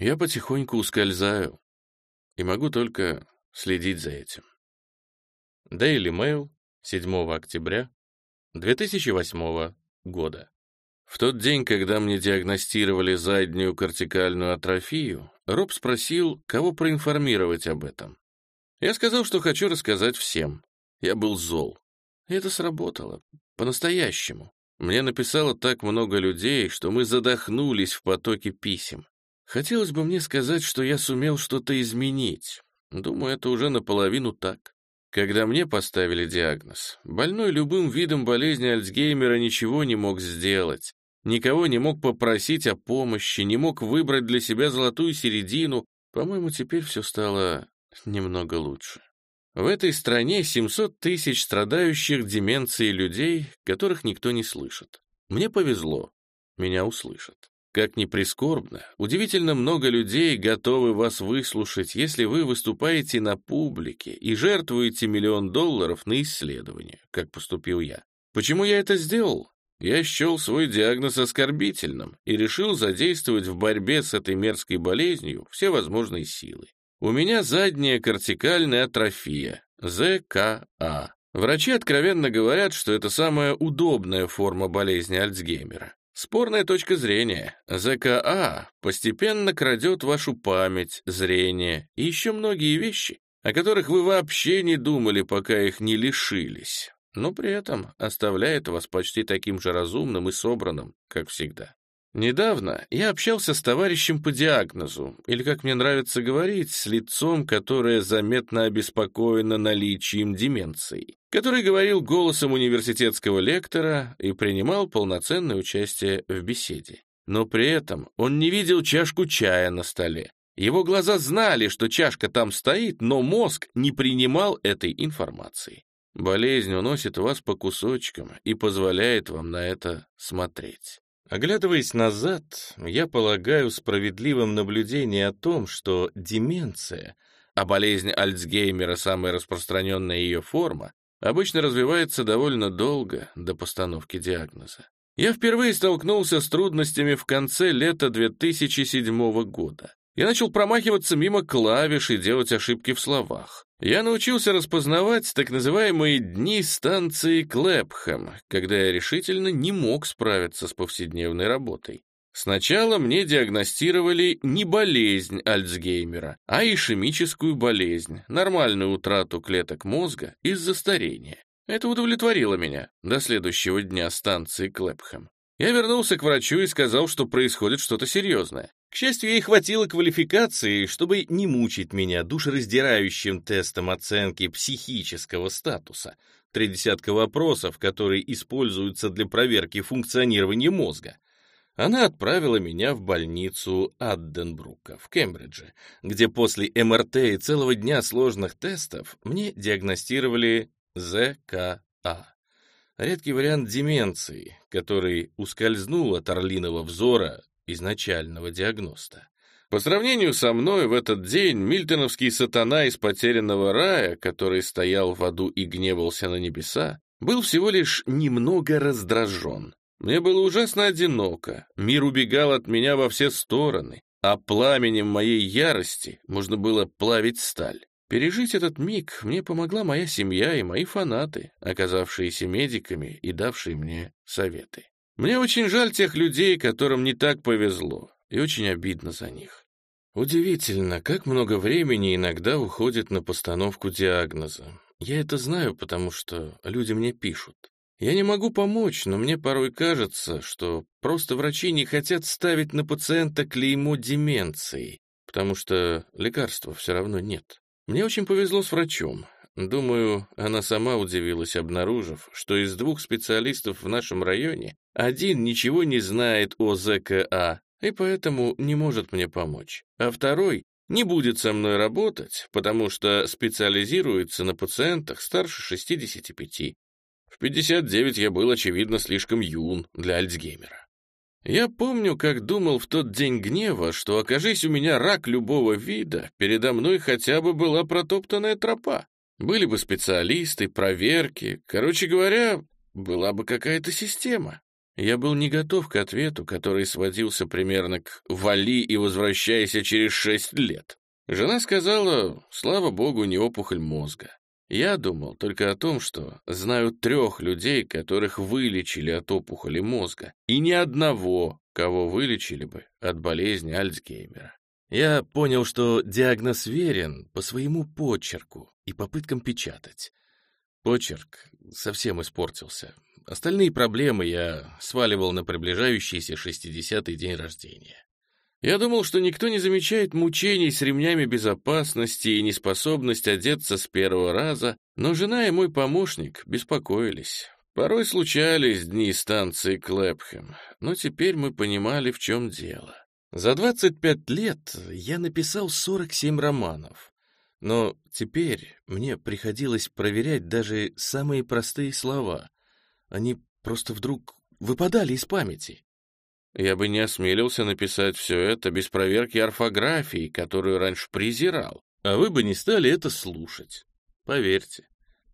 Я потихоньку ускользаю и могу только следить за этим. Daily Mail, 7 октября 2008 года. В тот день, когда мне диагностировали заднюю кортикальную атрофию, Роб спросил, кого проинформировать об этом. Я сказал, что хочу рассказать всем. Я был зол. И это сработало. По-настоящему. Мне написало так много людей, что мы задохнулись в потоке писем. Хотелось бы мне сказать, что я сумел что-то изменить. Думаю, это уже наполовину так. Когда мне поставили диагноз, больной любым видом болезни Альцгеймера ничего не мог сделать, никого не мог попросить о помощи, не мог выбрать для себя золотую середину. По-моему, теперь все стало немного лучше. В этой стране 700 тысяч страдающих деменцией людей, которых никто не слышит. Мне повезло, меня услышат. Как ни прискорбно, удивительно много людей готовы вас выслушать, если вы выступаете на публике и жертвуете миллион долларов на исследование, как поступил я. Почему я это сделал? Я счел свой диагноз оскорбительным и решил задействовать в борьбе с этой мерзкой болезнью все возможные силы. У меня задняя кортикальная атрофия, ЗКА. Врачи откровенно говорят, что это самая удобная форма болезни Альцгеймера. Спорная точка зрения. ЗКА постепенно крадет вашу память, зрение и еще многие вещи, о которых вы вообще не думали, пока их не лишились, но при этом оставляет вас почти таким же разумным и собранным, как всегда. Недавно я общался с товарищем по диагнозу, или, как мне нравится говорить, с лицом, которое заметно обеспокоено наличием деменции, который говорил голосом университетского лектора и принимал полноценное участие в беседе. Но при этом он не видел чашку чая на столе. Его глаза знали, что чашка там стоит, но мозг не принимал этой информации. Болезнь уносит вас по кусочкам и позволяет вам на это смотреть. Оглядываясь назад, я полагаю справедливым наблюдение о том, что деменция, а болезнь Альцгеймера самая распространенная ее форма, обычно развивается довольно долго до постановки диагноза. Я впервые столкнулся с трудностями в конце лета 2007 года. Я начал промахиваться мимо клавиш и делать ошибки в словах. Я научился распознавать так называемые дни станции Клэпхэм, когда я решительно не мог справиться с повседневной работой. Сначала мне диагностировали не болезнь Альцгеймера, а ишемическую болезнь, нормальную утрату клеток мозга из-за старения. Это удовлетворило меня до следующего дня станции Клэпхэм. Я вернулся к врачу и сказал, что происходит что-то серьезное. К счастью, ей хватило квалификации, чтобы не мучить меня душераздирающим тестом оценки психического статуса, три десятка вопросов, которые используются для проверки функционирования мозга. Она отправила меня в больницу Адденбрука в Кембридже, где после МРТ и целого дня сложных тестов мне диагностировали ЗКА. Редкий вариант деменции, который ускользнул от орлиного взора изначального диагноста. По сравнению со мной в этот день мильтоновский сатана из потерянного рая, который стоял в аду и гневался на небеса, был всего лишь немного раздражен. Мне было ужасно одиноко, мир убегал от меня во все стороны, а пламенем моей ярости можно было плавить сталь. Пережить этот миг мне помогла моя семья и мои фанаты, оказавшиеся медиками и давшие мне советы. Мне очень жаль тех людей, которым не так повезло, и очень обидно за них. Удивительно, как много времени иногда уходит на постановку диагноза. Я это знаю, потому что люди мне пишут. Я не могу помочь, но мне порой кажется, что просто врачи не хотят ставить на пациента клеймо деменции, потому что лекарства все равно нет. Мне очень повезло с врачом. Думаю, она сама удивилась, обнаружив, что из двух специалистов в нашем районе один ничего не знает о ЗКА и поэтому не может мне помочь, а второй не будет со мной работать, потому что специализируется на пациентах старше 65. В 59 я был, очевидно, слишком юн для Альцгеймера. Я помню, как думал в тот день гнева, что, окажись у меня рак любого вида, передо мной хотя бы была протоптанная тропа. Были бы специалисты, проверки. Короче говоря, была бы какая-то система. Я был не готов к ответу, который сводился примерно к «вали и возвращайся через шесть лет». Жена сказала, слава богу, не опухоль мозга. Я думал только о том, что знаю трех людей, которых вылечили от опухоли мозга, и ни одного, кого вылечили бы от болезни Альцгеймера. Я понял, что диагноз верен по своему почерку и попыткам печатать. Почерк совсем испортился. Остальные проблемы я сваливал на приближающийся 60-й день рождения. Я думал, что никто не замечает мучений с ремнями безопасности и неспособность одеться с первого раза, но жена и мой помощник беспокоились. Порой случались дни станции Клэпхэм, но теперь мы понимали, в чем дело. За 25 лет я написал 47 романов, но теперь мне приходилось проверять даже самые простые слова. Они просто вдруг выпадали из памяти. Я бы не осмелился написать все это без проверки орфографии, которую раньше презирал, а вы бы не стали это слушать. Поверьте.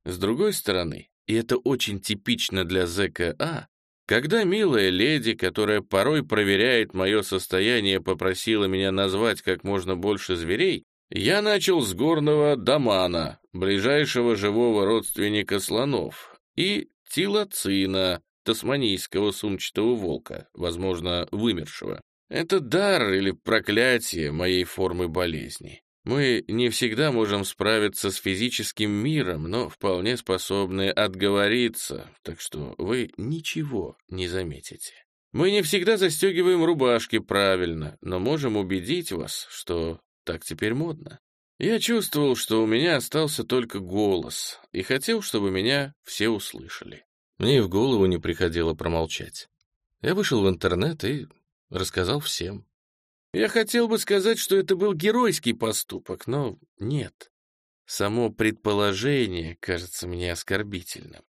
С другой стороны, и это очень типично для ЗКА, когда милая леди, которая порой проверяет мое состояние, попросила меня назвать как можно больше зверей, я начал с горного домана, ближайшего живого родственника слонов, и тилоцина, тасманийского сумчатого волка, возможно, вымершего. Это дар или проклятие моей формы болезни. Мы не всегда можем справиться с физическим миром, но вполне способны отговориться, так что вы ничего не заметите. Мы не всегда застегиваем рубашки правильно, но можем убедить вас, что так теперь модно. Я чувствовал, что у меня остался только голос, и хотел, чтобы меня все услышали. Мне и в голову не приходило промолчать. Я вышел в интернет и рассказал всем. Я хотел бы сказать, что это был геройский поступок, но нет. Само предположение кажется мне оскорбительным.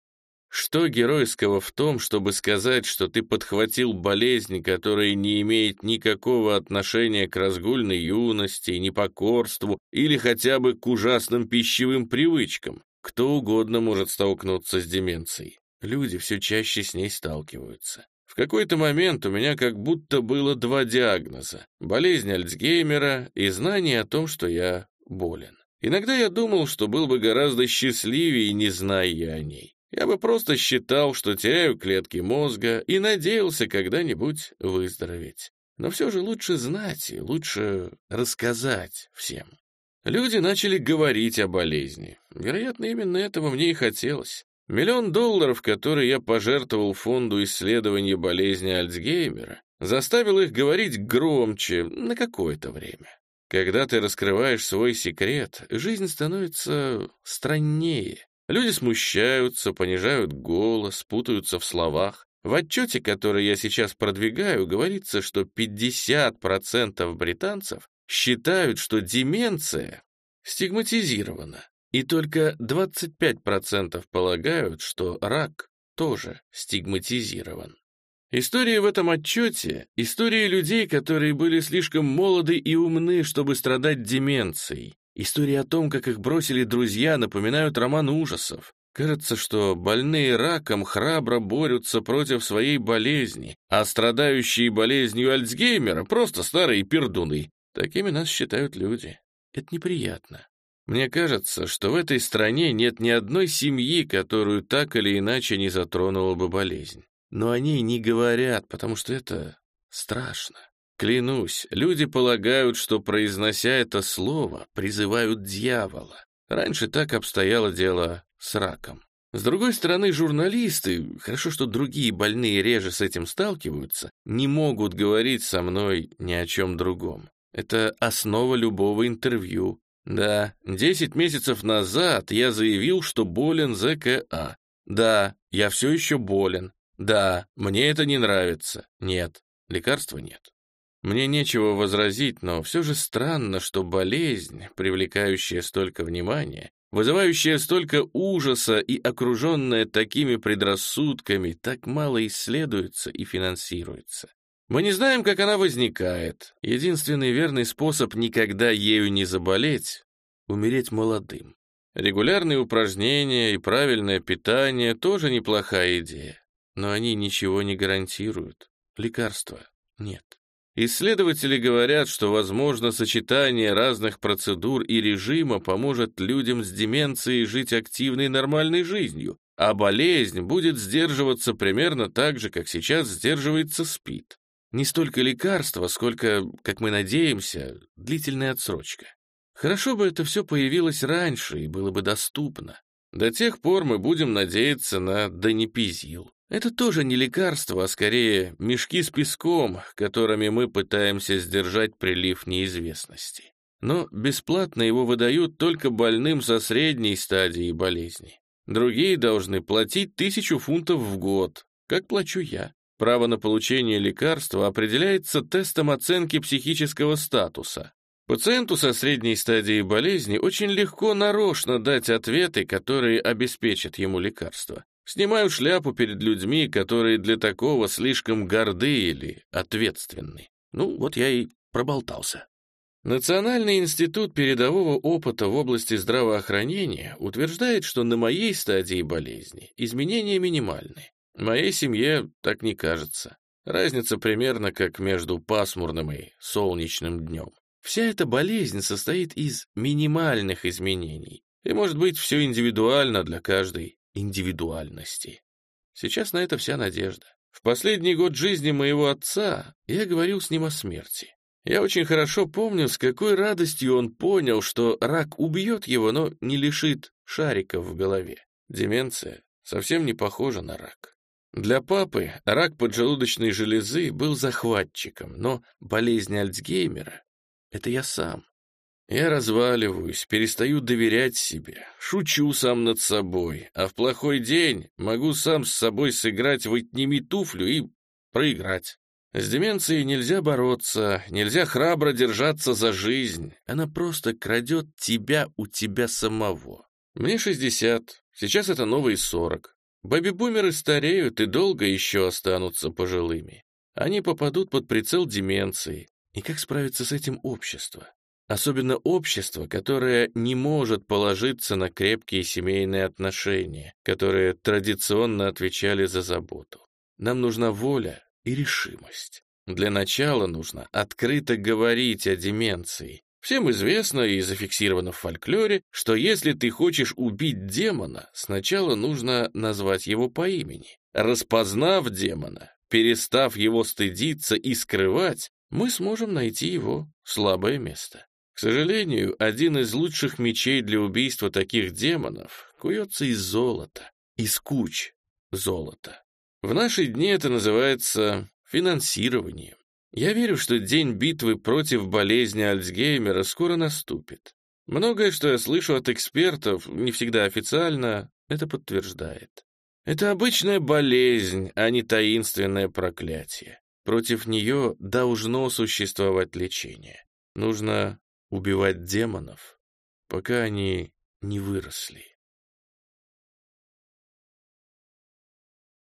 Что геройского в том, чтобы сказать, что ты подхватил болезнь, которая не имеет никакого отношения к разгульной юности, непокорству или хотя бы к ужасным пищевым привычкам? Кто угодно может столкнуться с деменцией. Люди все чаще с ней сталкиваются. В какой-то момент у меня как будто было два диагноза — болезнь Альцгеймера и знание о том, что я болен. Иногда я думал, что был бы гораздо счастливее, не зная я о ней. Я бы просто считал, что теряю клетки мозга и надеялся когда-нибудь выздороветь. Но все же лучше знать и лучше рассказать всем. Люди начали говорить о болезни. Вероятно, именно этого мне и хотелось. Миллион долларов, который я пожертвовал фонду исследования болезни Альцгеймера, заставил их говорить громче на какое-то время. Когда ты раскрываешь свой секрет, жизнь становится страннее. Люди смущаются, понижают голос, путаются в словах. В отчете, который я сейчас продвигаю, говорится, что 50% британцев считают, что деменция стигматизирована. И только 25% полагают, что рак тоже стигматизирован. История в этом отчете — история людей, которые были слишком молоды и умны, чтобы страдать деменцией. История о том, как их бросили друзья, напоминают роман ужасов. Кажется, что больные раком храбро борются против своей болезни, а страдающие болезнью Альцгеймера — просто старые пердуны. Такими нас считают люди. Это неприятно. Мне кажется, что в этой стране нет ни одной семьи, которую так или иначе не затронула бы болезнь. Но о ней не говорят, потому что это страшно. Клянусь, люди полагают, что, произнося это слово, призывают дьявола. Раньше так обстояло дело с раком. С другой стороны, журналисты, хорошо, что другие больные реже с этим сталкиваются, не могут говорить со мной ни о чем другом. Это основа любого интервью, да, десять месяцев назад я заявил, что болен ЗКА. Да, я все еще болен. Да, мне это не нравится. Нет, лекарства нет. Мне нечего возразить, но все же странно, что болезнь, привлекающая столько внимания, вызывающая столько ужаса и окруженная такими предрассудками, так мало исследуется и финансируется. Мы не знаем, как она возникает. Единственный верный способ никогда ею не заболеть — умереть молодым. Регулярные упражнения и правильное питание — тоже неплохая идея. но они ничего не гарантируют. Лекарства нет. Исследователи говорят, что, возможно, сочетание разных процедур и режима поможет людям с деменцией жить активной нормальной жизнью, а болезнь будет сдерживаться примерно так же, как сейчас сдерживается СПИД. Не столько лекарства, сколько, как мы надеемся, длительная отсрочка. Хорошо бы это все появилось раньше и было бы доступно. До тех пор мы будем надеяться на донепизил. Это тоже не лекарство, а скорее мешки с песком, которыми мы пытаемся сдержать прилив неизвестности. Но бесплатно его выдают только больным со средней стадией болезни. Другие должны платить тысячу фунтов в год, как плачу я. Право на получение лекарства определяется тестом оценки психического статуса. Пациенту со средней стадией болезни очень легко нарочно дать ответы, которые обеспечат ему лекарство. Снимаю шляпу перед людьми, которые для такого слишком горды или ответственны. Ну, вот я и проболтался. Национальный институт передового опыта в области здравоохранения утверждает, что на моей стадии болезни изменения минимальны. Моей семье так не кажется. Разница примерно как между пасмурным и солнечным днем. Вся эта болезнь состоит из минимальных изменений, и может быть все индивидуально для каждой индивидуальности. Сейчас на это вся надежда. В последний год жизни моего отца я говорил с ним о смерти. Я очень хорошо помню, с какой радостью он понял, что рак убьет его, но не лишит шариков в голове. Деменция совсем не похожа на рак. Для папы рак поджелудочной железы был захватчиком, но болезнь Альцгеймера — это я сам. Я разваливаюсь, перестаю доверять себе, шучу сам над собой, а в плохой день могу сам с собой сыграть в «Отними туфлю» и проиграть. С деменцией нельзя бороться, нельзя храбро держаться за жизнь. Она просто крадет тебя у тебя самого. Мне 60, сейчас это новые 40. Бэби-бумеры стареют и долго еще останутся пожилыми. Они попадут под прицел деменции. И как справиться с этим общество? Особенно общество, которое не может положиться на крепкие семейные отношения, которые традиционно отвечали за заботу. Нам нужна воля, и решимость. Для начала нужно открыто говорить о деменции. Всем известно и зафиксировано в фольклоре, что если ты хочешь убить демона, сначала нужно назвать его по имени. Распознав демона, перестав его стыдиться и скрывать, мы сможем найти его слабое место. К сожалению, один из лучших мечей для убийства таких демонов куется из золота, из куч золота. В наши дни это называется финансированием. Я верю, что день битвы против болезни Альцгеймера скоро наступит. Многое, что я слышу от экспертов, не всегда официально, это подтверждает. Это обычная болезнь, а не таинственное проклятие. Против нее должно существовать лечение. Нужно убивать демонов, пока они не выросли.